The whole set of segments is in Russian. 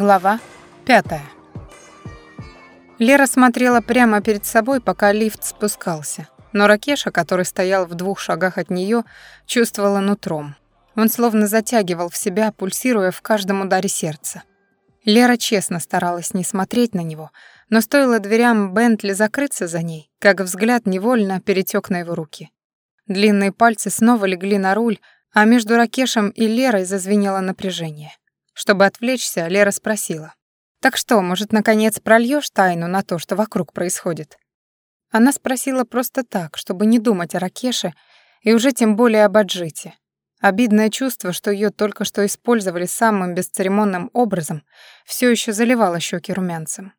Глава 5. Лера смотрела прямо перед собой, пока лифт спускался. Но Ракеша, который стоял в двух шагах от нее, чувствовала нутром. Он словно затягивал в себя, пульсируя в каждом ударе сердца. Лера честно старалась не смотреть на него, но стоило дверям Бентли закрыться за ней, как взгляд невольно перетек на его руки. Длинные пальцы снова легли на руль, а между Ракешем и Лерой зазвенело напряжение чтобы отвлечься, Лера спросила. «Так что, может, наконец прольёшь тайну на то, что вокруг происходит?» Она спросила просто так, чтобы не думать о Ракеше и уже тем более об Аджите. Обидное чувство, что её только что использовали самым бесцеремонным образом, всё ещё заливало щёки румянцем.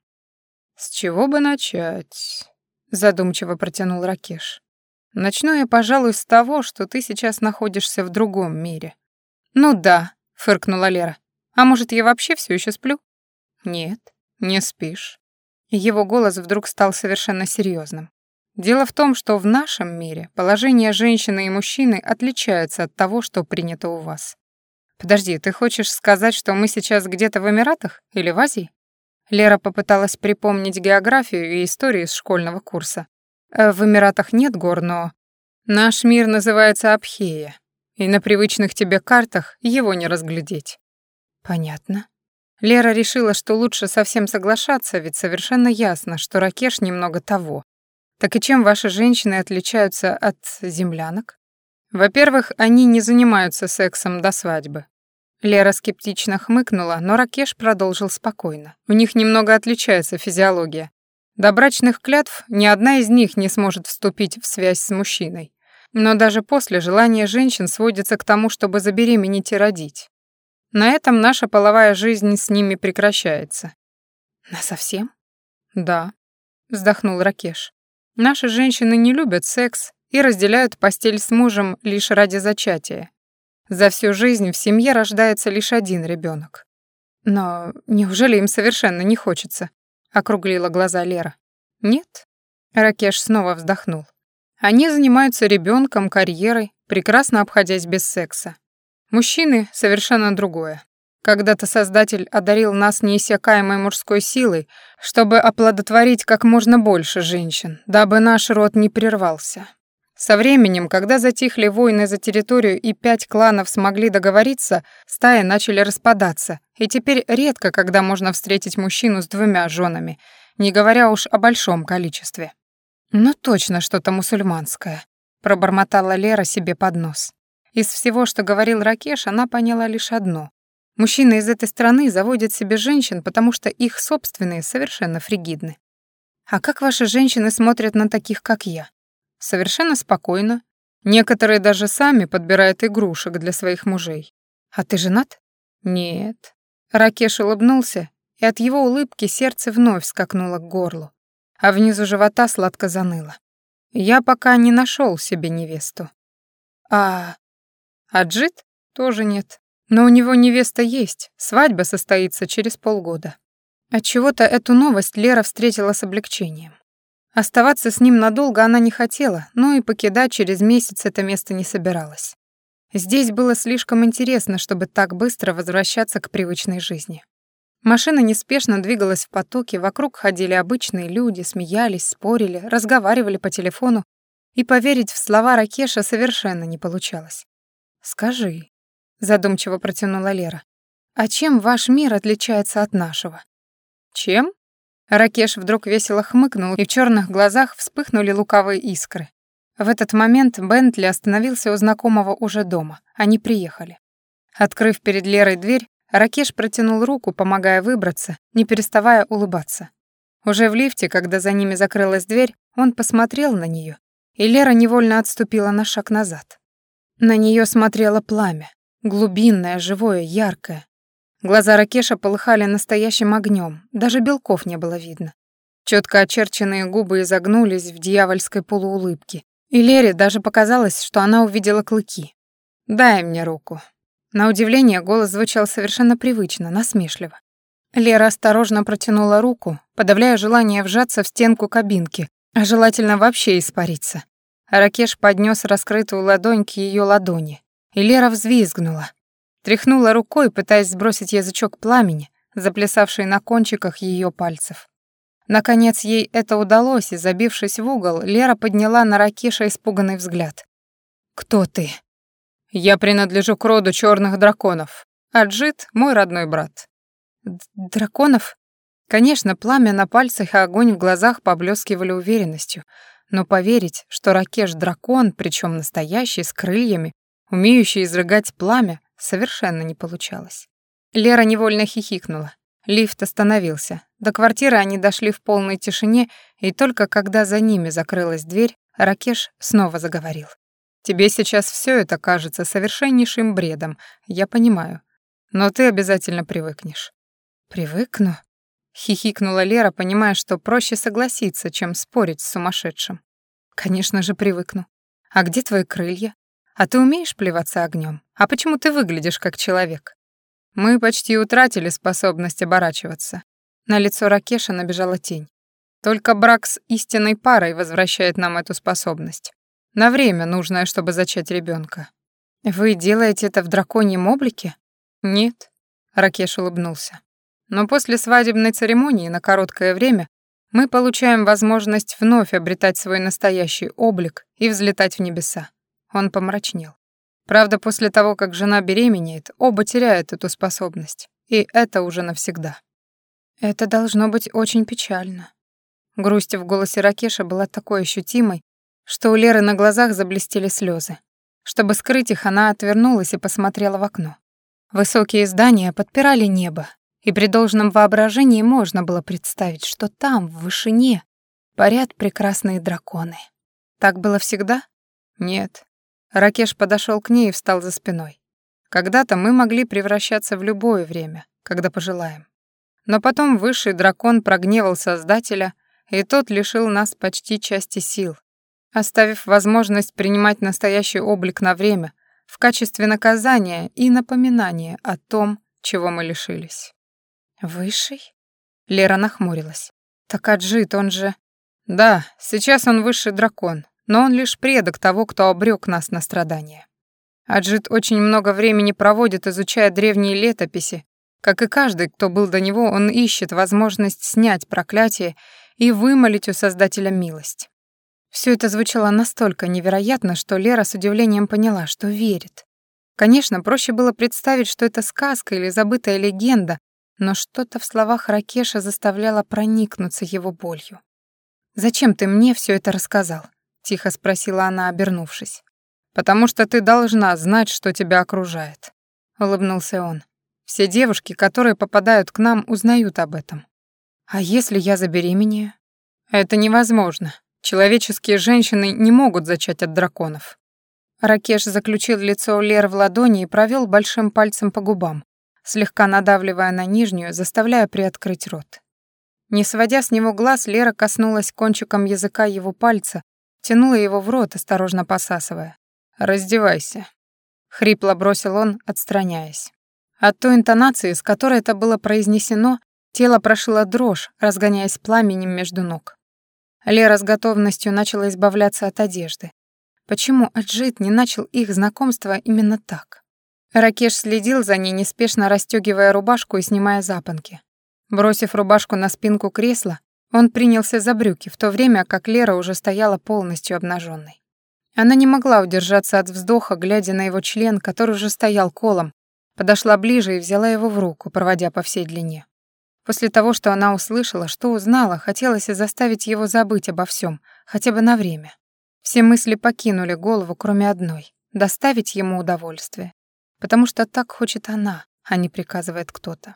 «С чего бы начать?» — задумчиво протянул Ракеш. «Начну я, пожалуй, с того, что ты сейчас находишься в другом мире». «Ну да», — фыркнула Лера. А может, я вообще все еще сплю? Нет, не спишь. Его голос вдруг стал совершенно серьезным. Дело в том, что в нашем мире положение женщины и мужчины отличается от того, что принято у вас. Подожди, ты хочешь сказать, что мы сейчас где-то в Эмиратах или в Азии? Лера попыталась припомнить географию и историю из школьного курса. Э, в Эмиратах нет гор, но... Наш мир называется Абхея, и на привычных тебе картах его не разглядеть. Понятно. Лера решила, что лучше совсем соглашаться, ведь совершенно ясно, что Ракеш немного того. Так и чем ваши женщины отличаются от землянок? Во-первых, они не занимаются сексом до свадьбы. Лера скептично хмыкнула, но Ракеш продолжил спокойно. У них немного отличается физиология. До брачных клятв ни одна из них не сможет вступить в связь с мужчиной. Но даже после желание женщин сводится к тому, чтобы забеременеть и родить. На этом наша половая жизнь с ними прекращается. На совсем? Да, вздохнул Ракеш. Наши женщины не любят секс и разделяют постель с мужем лишь ради зачатия. За всю жизнь в семье рождается лишь один ребенок. Но неужели им совершенно не хочется? округлила глаза Лера. Нет? Ракеш снова вздохнул. Они занимаются ребенком, карьерой, прекрасно обходясь без секса. Мужчины — совершенно другое. Когда-то Создатель одарил нас неиссякаемой мужской силой, чтобы оплодотворить как можно больше женщин, дабы наш род не прервался. Со временем, когда затихли войны за территорию и пять кланов смогли договориться, стаи начали распадаться, и теперь редко, когда можно встретить мужчину с двумя женами, не говоря уж о большом количестве. «Ну точно что-то мусульманское», — пробормотала Лера себе под нос. Из всего, что говорил Ракеш, она поняла лишь одно. Мужчины из этой страны заводят себе женщин, потому что их собственные совершенно фригидны. А как ваши женщины смотрят на таких, как я? Совершенно спокойно. Некоторые даже сами подбирают игрушек для своих мужей. А ты женат? Нет. Ракеш улыбнулся, и от его улыбки сердце вновь скакнуло к горлу, а внизу живота сладко заныло. Я пока не нашел себе невесту. А а Джит тоже нет. Но у него невеста есть, свадьба состоится через полгода. Отчего-то эту новость Лера встретила с облегчением. Оставаться с ним надолго она не хотела, но и покидать через месяц это место не собиралась. Здесь было слишком интересно, чтобы так быстро возвращаться к привычной жизни. Машина неспешно двигалась в потоке, вокруг ходили обычные люди, смеялись, спорили, разговаривали по телефону, и поверить в слова Ракеша совершенно не получалось. Скажи. Задумчиво протянула Лера. А чем ваш мир отличается от нашего? Чем? Ракеш вдруг весело хмыкнул, и в черных глазах вспыхнули лукавые искры. В этот момент Бентли остановился у знакомого уже дома. Они приехали. Открыв перед Лерой дверь, Ракеш протянул руку, помогая выбраться, не переставая улыбаться. Уже в лифте, когда за ними закрылась дверь, он посмотрел на нее, и Лера невольно отступила на шаг назад. На нее смотрело пламя, глубинное, живое, яркое. Глаза Ракеша полыхали настоящим огнем, даже белков не было видно. Четко очерченные губы изогнулись в дьявольской полуулыбке, и Лере даже показалось, что она увидела клыки. «Дай мне руку». На удивление голос звучал совершенно привычно, насмешливо. Лера осторожно протянула руку, подавляя желание вжаться в стенку кабинки, а желательно вообще испариться. Ракеш поднес раскрытую ладонь к ее ладони, и Лера взвизгнула. Тряхнула рукой, пытаясь сбросить язычок пламени, заплясавший на кончиках ее пальцев. Наконец ей это удалось, и, забившись в угол, Лера подняла на Ракеша испуганный взгляд. «Кто ты?» «Я принадлежу к роду черных драконов. Аджит — мой родной брат». Д «Драконов?» Конечно, пламя на пальцах и огонь в глазах поблескивали уверенностью, но поверить, что Ракеш-дракон, причем настоящий, с крыльями, умеющий изрыгать пламя, совершенно не получалось. Лера невольно хихикнула. Лифт остановился. До квартиры они дошли в полной тишине, и только когда за ними закрылась дверь, Ракеш снова заговорил. «Тебе сейчас все это кажется совершеннейшим бредом, я понимаю. Но ты обязательно привыкнешь». «Привыкну?» Хихикнула Лера, понимая, что проще согласиться, чем спорить с сумасшедшим. «Конечно же, привыкну. А где твои крылья? А ты умеешь плеваться огнем? А почему ты выглядишь как человек?» Мы почти утратили способность оборачиваться. На лицо Ракеша набежала тень. Только брак с истинной парой возвращает нам эту способность. На время, нужное, чтобы зачать ребенка. «Вы делаете это в драконьем облике?» «Нет», — Ракеш улыбнулся. Но после свадебной церемонии на короткое время мы получаем возможность вновь обретать свой настоящий облик и взлетать в небеса. Он помрачнел. Правда, после того, как жена беременеет, оба теряют эту способность. И это уже навсегда. Это должно быть очень печально. Грусть в голосе Ракеша была такой ощутимой, что у Леры на глазах заблестели слезы. Чтобы скрыть их, она отвернулась и посмотрела в окно. Высокие здания подпирали небо, и при должном воображении можно было представить, что там, в вышине, парят прекрасные драконы. Так было всегда? Нет. Ракеш подошел к ней и встал за спиной. Когда-то мы могли превращаться в любое время, когда пожелаем. Но потом высший дракон прогневал Создателя, и тот лишил нас почти части сил, оставив возможность принимать настоящий облик на время, в качестве наказания и напоминания о том, чего мы лишились. «Высший?» Лера нахмурилась. «Так Аджит, он же...» «Да, сейчас он высший дракон, но он лишь предок того, кто обрек нас на страдания. Аджит очень много времени проводит, изучая древние летописи. Как и каждый, кто был до него, он ищет возможность снять проклятие и вымолить у Создателя милость. Все это звучало настолько невероятно, что Лера с удивлением поняла, что верит. Конечно, проще было представить, что это сказка или забытая легенда, но что-то в словах Ракеша заставляло проникнуться его болью. «Зачем ты мне все это рассказал?» — тихо спросила она, обернувшись. «Потому что ты должна знать, что тебя окружает», — улыбнулся он. «Все девушки, которые попадают к нам, узнают об этом. А если я забеременею?» «Это невозможно. Человеческие женщины не могут зачать от драконов». Ракеш заключил лицо Леры в ладони и провел большим пальцем по губам, слегка надавливая на нижнюю, заставляя приоткрыть рот. Не сводя с него глаз, Лера коснулась кончиком языка его пальца, Тянула его в рот, осторожно посасывая. «Раздевайся», — хрипло бросил он, отстраняясь. От той интонации, с которой это было произнесено, тело прошило дрожь, разгоняясь пламенем между ног. Лера с готовностью начала избавляться от одежды. Почему Аджит не начал их знакомство именно так? Ракеш следил за ней, неспешно расстёгивая рубашку и снимая запонки. Бросив рубашку на спинку кресла, он принялся за брюки, в то время как Лера уже стояла полностью обнаженной. Она не могла удержаться от вздоха, глядя на его член, который уже стоял колом, подошла ближе и взяла его в руку, проводя по всей длине. После того, что она услышала, что узнала, хотелось заставить его забыть обо всем, хотя бы на время. Все мысли покинули голову, кроме одной — доставить ему удовольствие. потому что так хочет она, а не приказывает кто-то.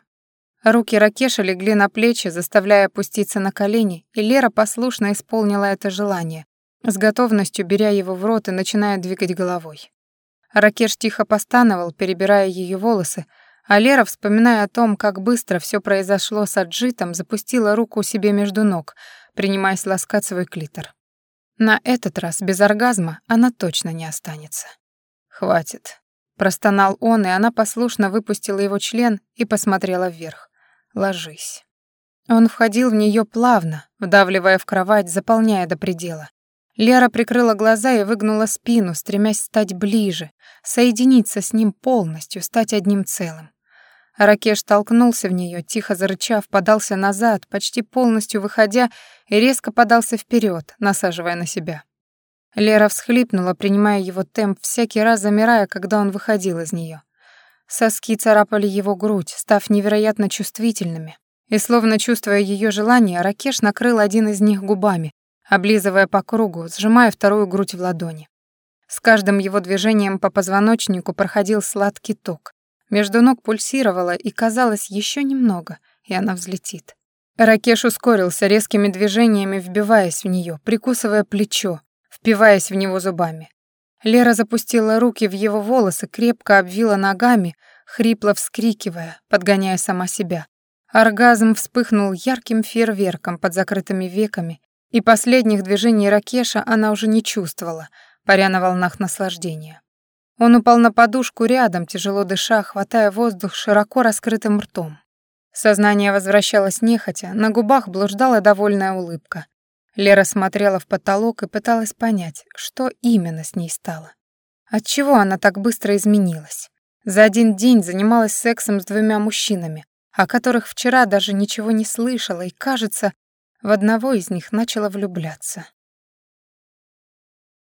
Руки Ракеша легли на плечи, заставляя опуститься на колени, и Лера послушно исполнила это желание, с готовностью беря его в рот и начиная двигать головой. Ракеш тихо постановал, перебирая ее волосы, а Лера, вспоминая о том, как быстро все произошло с Аджитом, запустила руку себе между ног, принимаясь ласкать свой клитор. На этот раз без оргазма она точно не останется. «Хватит», Простонал он, и она послушно выпустила его член и посмотрела вверх. «Ложись». Он входил в нее плавно, вдавливая в кровать, заполняя до предела. Лера прикрыла глаза и выгнула спину, стремясь стать ближе, соединиться с ним полностью, стать одним целым. Ракеш толкнулся в нее, тихо зарычав, подался назад, почти полностью выходя, и резко подался вперед, насаживая на себя. Лера всхлипнула, принимая его темп, всякий раз замирая, когда он выходил из нее. Соски царапали его грудь, став невероятно чувствительными. И словно чувствуя ее желание, Ракеш накрыл один из них губами, облизывая по кругу, сжимая вторую грудь в ладони. С каждым его движением по позвоночнику проходил сладкий ток. Между ног пульсировало, и казалось, еще немного, и она взлетит. Ракеш ускорился резкими движениями, вбиваясь в нее, прикусывая плечо, впиваясь в него зубами. Лера запустила руки в его волосы, крепко обвила ногами, хрипло вскрикивая, подгоняя сама себя. Оргазм вспыхнул ярким фейерверком под закрытыми веками, и последних движений Ракеша она уже не чувствовала, паря на волнах наслаждения. Он упал на подушку рядом, тяжело дыша, хватая воздух широко раскрытым ртом. Сознание возвращалось нехотя, на губах блуждала довольная улыбка. Лера смотрела в потолок и пыталась понять, что именно с ней стало. Отчего она так быстро изменилась? За один день занималась сексом с двумя мужчинами, о которых вчера даже ничего не слышала, и, кажется, в одного из них начала влюбляться.